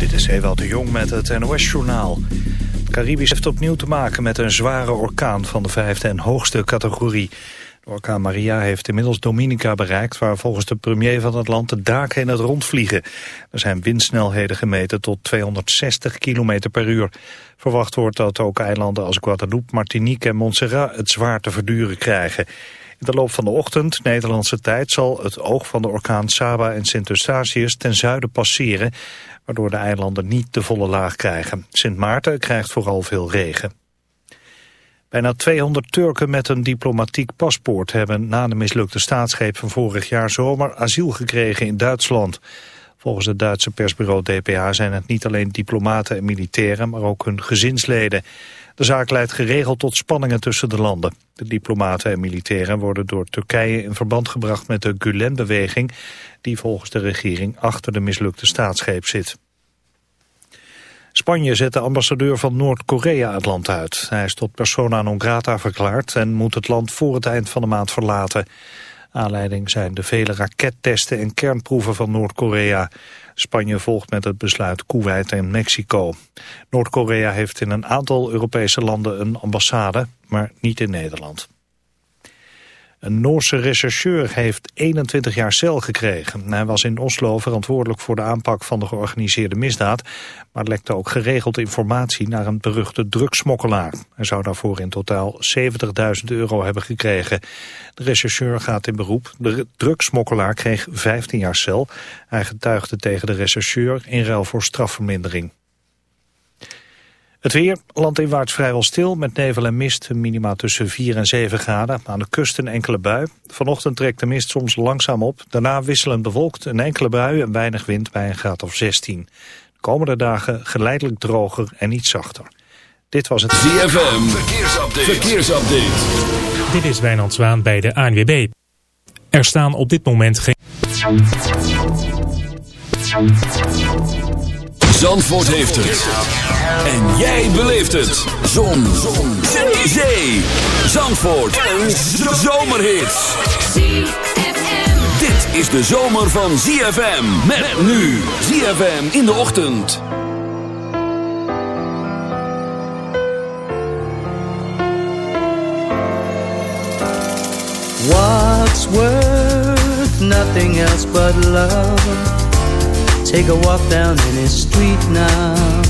Dit is Ewald de Jong met het NOS-journaal. Het Caribisch heeft opnieuw te maken met een zware orkaan van de vijfde en hoogste categorie. De orkaan Maria heeft inmiddels Dominica bereikt... waar volgens de premier van het land de daken in het rond vliegen. Er zijn windsnelheden gemeten tot 260 km per uur. Verwacht wordt dat ook eilanden als Guadeloupe, Martinique en Montserrat... het zwaar te verduren krijgen. In de loop van de ochtend, Nederlandse tijd, zal het oog van de orkaan Saba en Sint-Eustatius ten zuiden passeren, waardoor de eilanden niet de volle laag krijgen. Sint Maarten krijgt vooral veel regen. Bijna 200 Turken met een diplomatiek paspoort hebben na de mislukte staatsgreep van vorig jaar zomer asiel gekregen in Duitsland. Volgens het Duitse persbureau DPA zijn het niet alleen diplomaten en militairen, maar ook hun gezinsleden. De zaak leidt geregeld tot spanningen tussen de landen. De diplomaten en militairen worden door Turkije in verband gebracht met de Gulen-beweging... die volgens de regering achter de mislukte staatsgreep zit. Spanje zet de ambassadeur van Noord-Korea het land uit. Hij is tot persona non grata verklaard en moet het land voor het eind van de maand verlaten. Aanleiding zijn de vele rakettesten en kernproeven van Noord-Korea. Spanje volgt met het besluit Kuwait en Mexico. Noord-Korea heeft in een aantal Europese landen een ambassade, maar niet in Nederland. Een Noorse rechercheur heeft 21 jaar cel gekregen. Hij was in Oslo verantwoordelijk voor de aanpak van de georganiseerde misdaad... maar lekte ook geregeld informatie naar een beruchte drugsmokkelaar. Hij zou daarvoor in totaal 70.000 euro hebben gekregen. De rechercheur gaat in beroep. De drugsmokkelaar kreeg 15 jaar cel. Hij getuigde tegen de rechercheur in ruil voor strafvermindering. Het weer, landinwaarts vrijwel stil met nevel en mist. Minima tussen 4 en 7 graden. Aan de kust een enkele bui. Vanochtend trekt de mist soms langzaam op. Daarna wisselend bewolkt, een enkele bui en weinig wind bij een graad of 16. De komende dagen geleidelijk droger en iets zachter. Dit was het ZFM. Verkeersupdate. Verkeersupdate. Dit is Wijnand Zwaan bij de ANWB. Er staan op dit moment geen... Zandvoort heeft het. En jij beleeft het. Zon. Zon. Zee. Zandvoort. Een zomerhit. Dit is de zomer van ZFM. Met nu. ZFM in de ochtend. What's worth nothing else but love? Take a walk down any street now.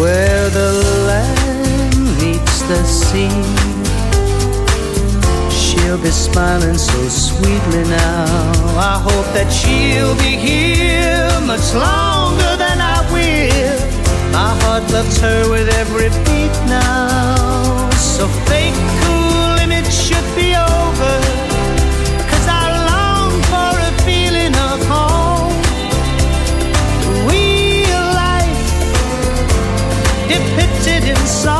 where the land meets the sea. She'll be smiling so sweetly now. I hope that she'll be here much longer than I will. My heart loves her with every beat now. So fake cool and it should be. Depicted in song,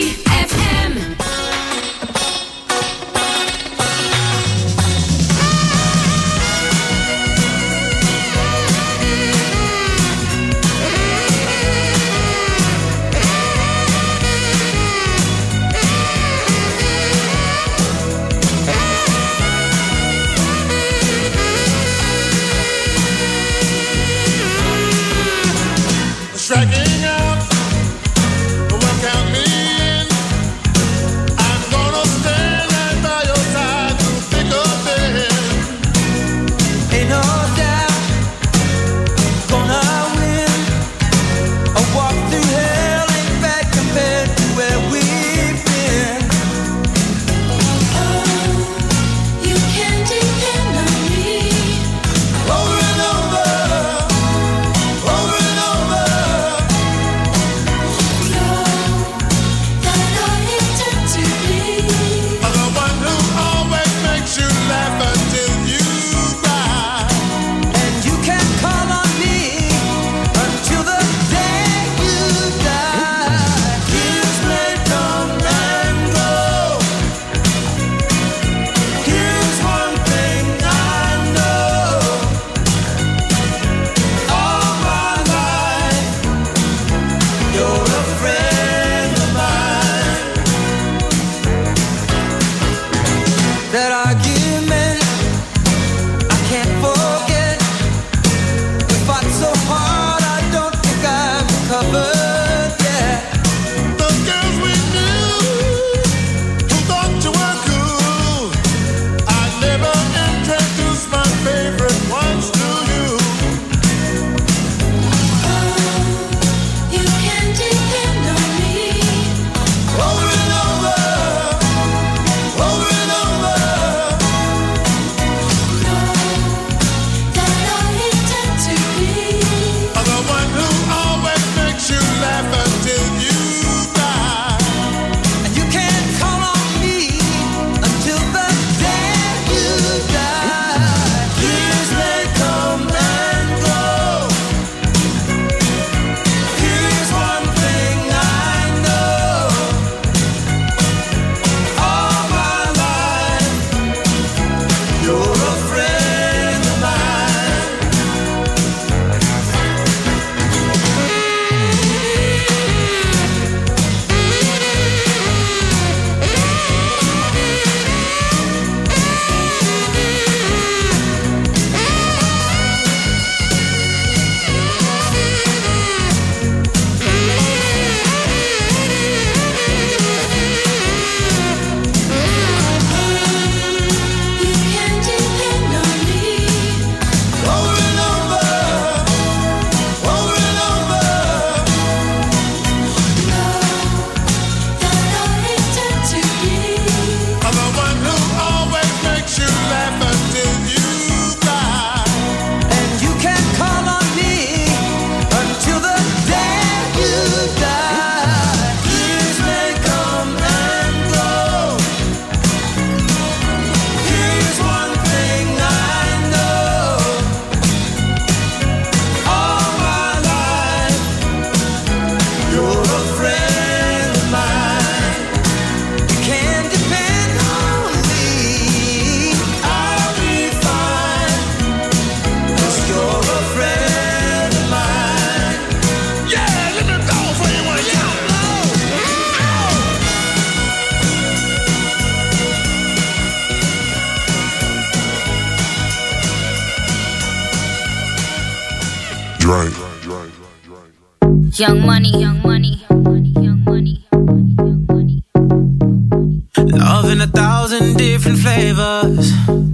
different flavors.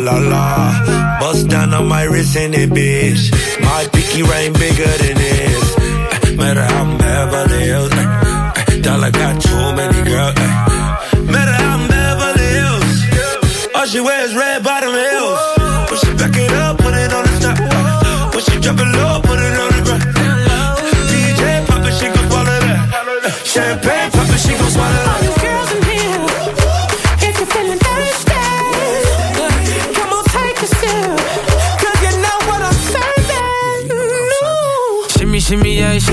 La la. Bust down on my wrist and it, bitch. My pinky ring bigger than this. Eh, Matter how I'm Beverly Hills. eh, Dollar got too many girls. Matter how I'm Beverly Hills. All she wears red bottom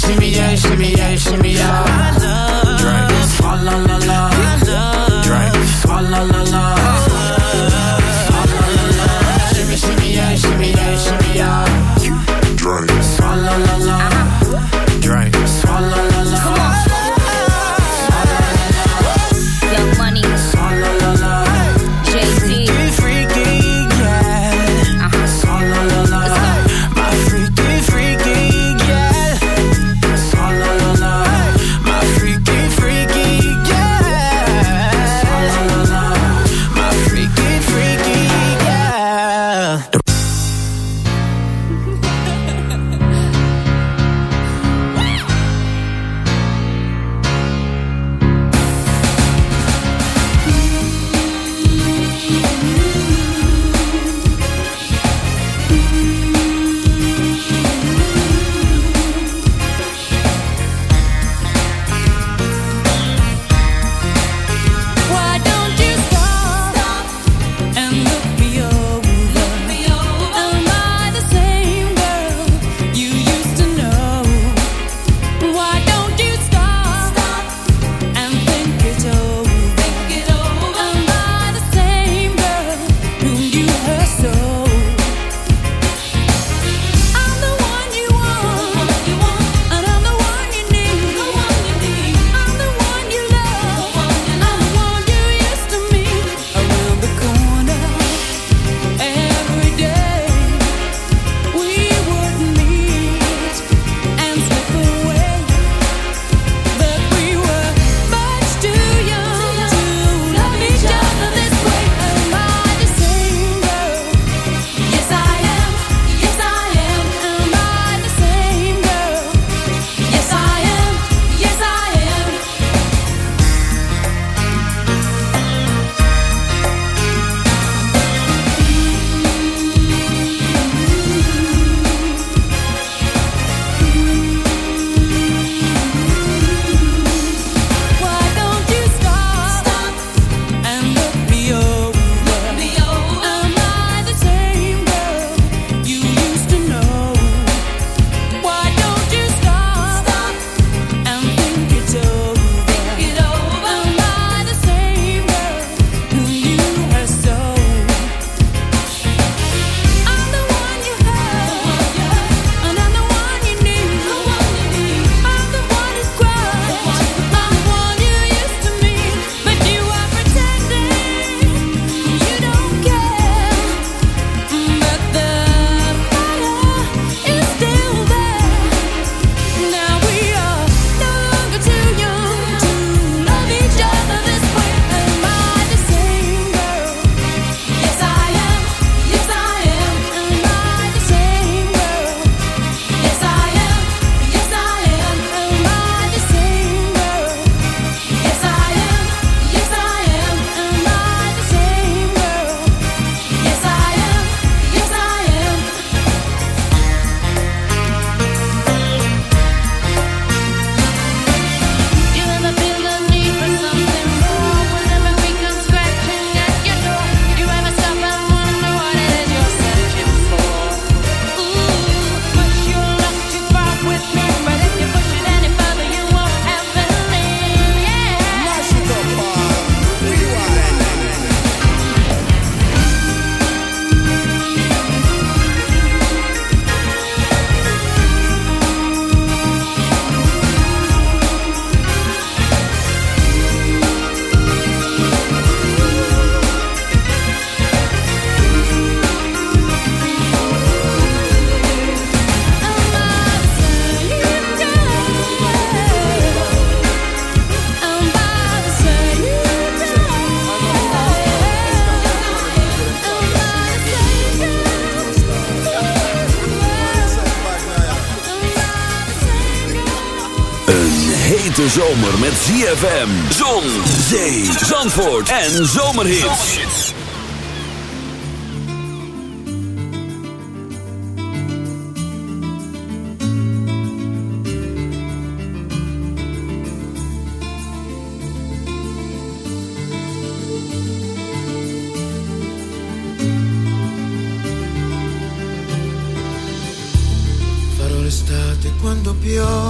shimmy, yeah, shimmy, yeah, shimmy, yeah. Dragons, la la la I love, la la la la. Zomer met ZFM, zon, zee, zandvoort en zomerhits. Farò l'estate quando piove,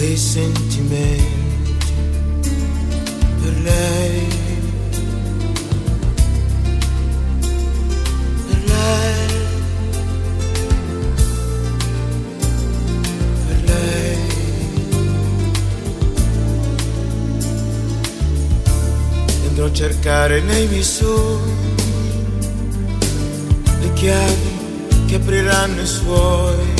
dei sentimenti per lei. Per lei. Per lei. Cercare nei miei sogni le chiavi che apriranno i suoi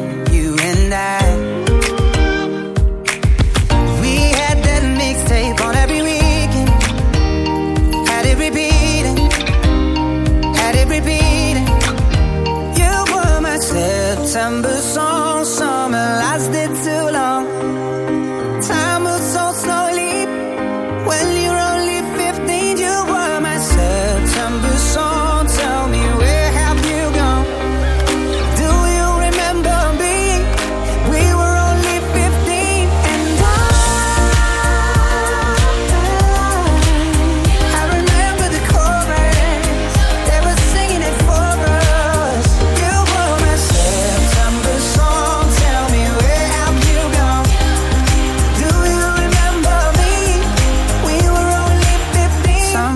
September.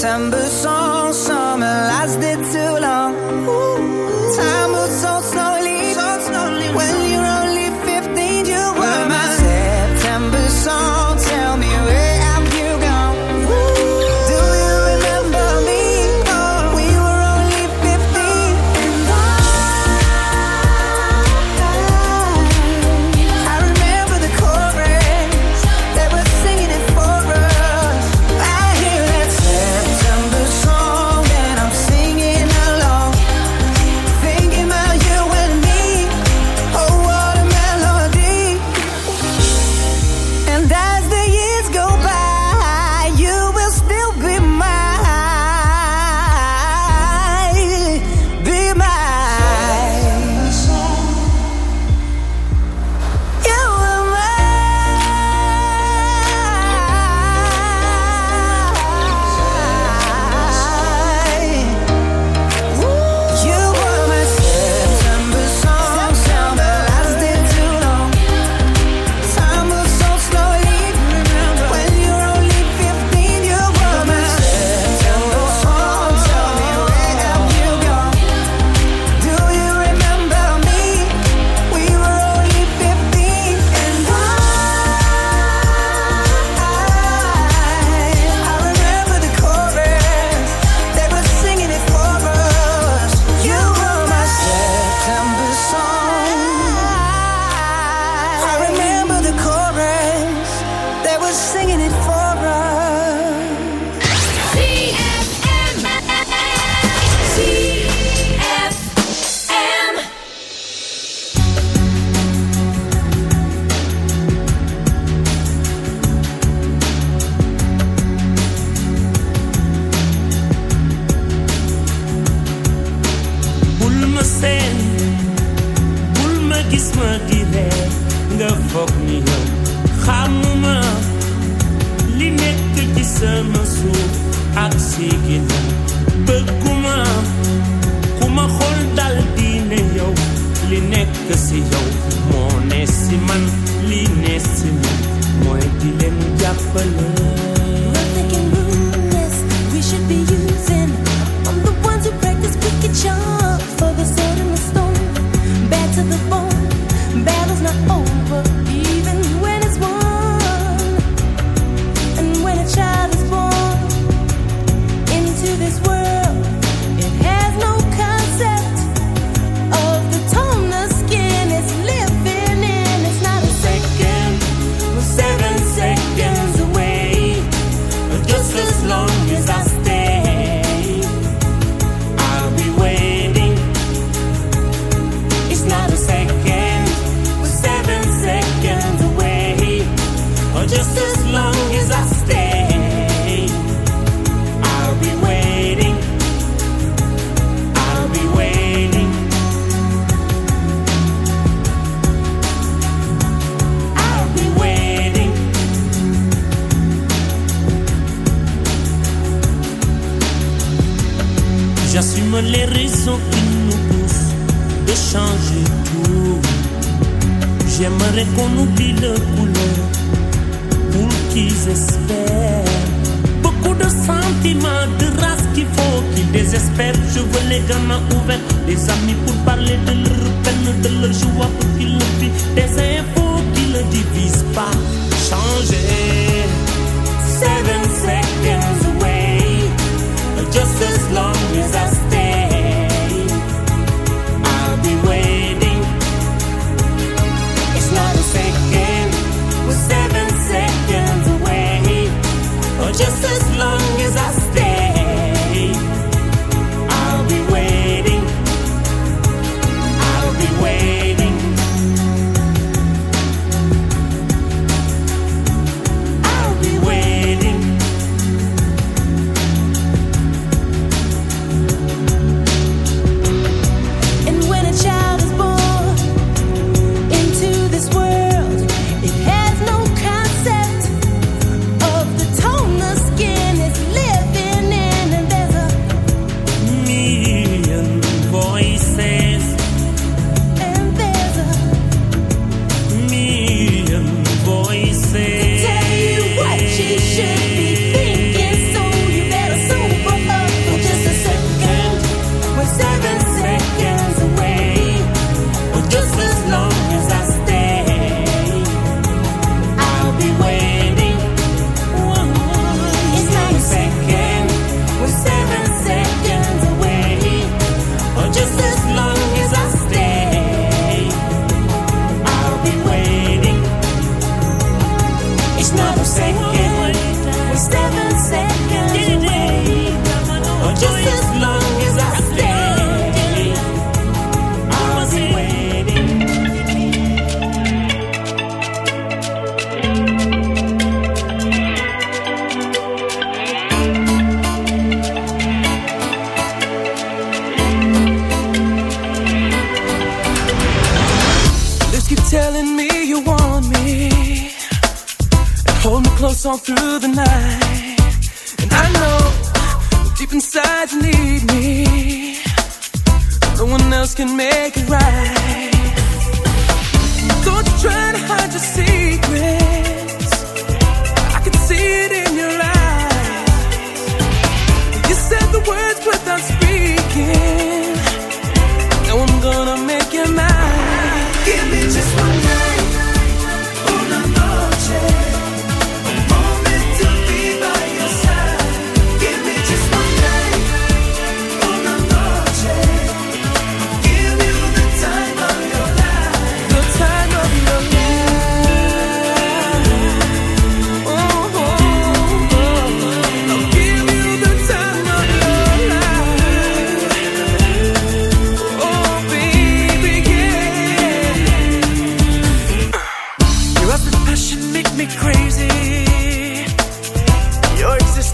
September song.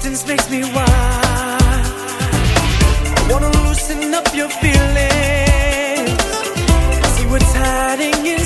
distance makes me wild. I wanna loosen up your feelings. See what's hiding in.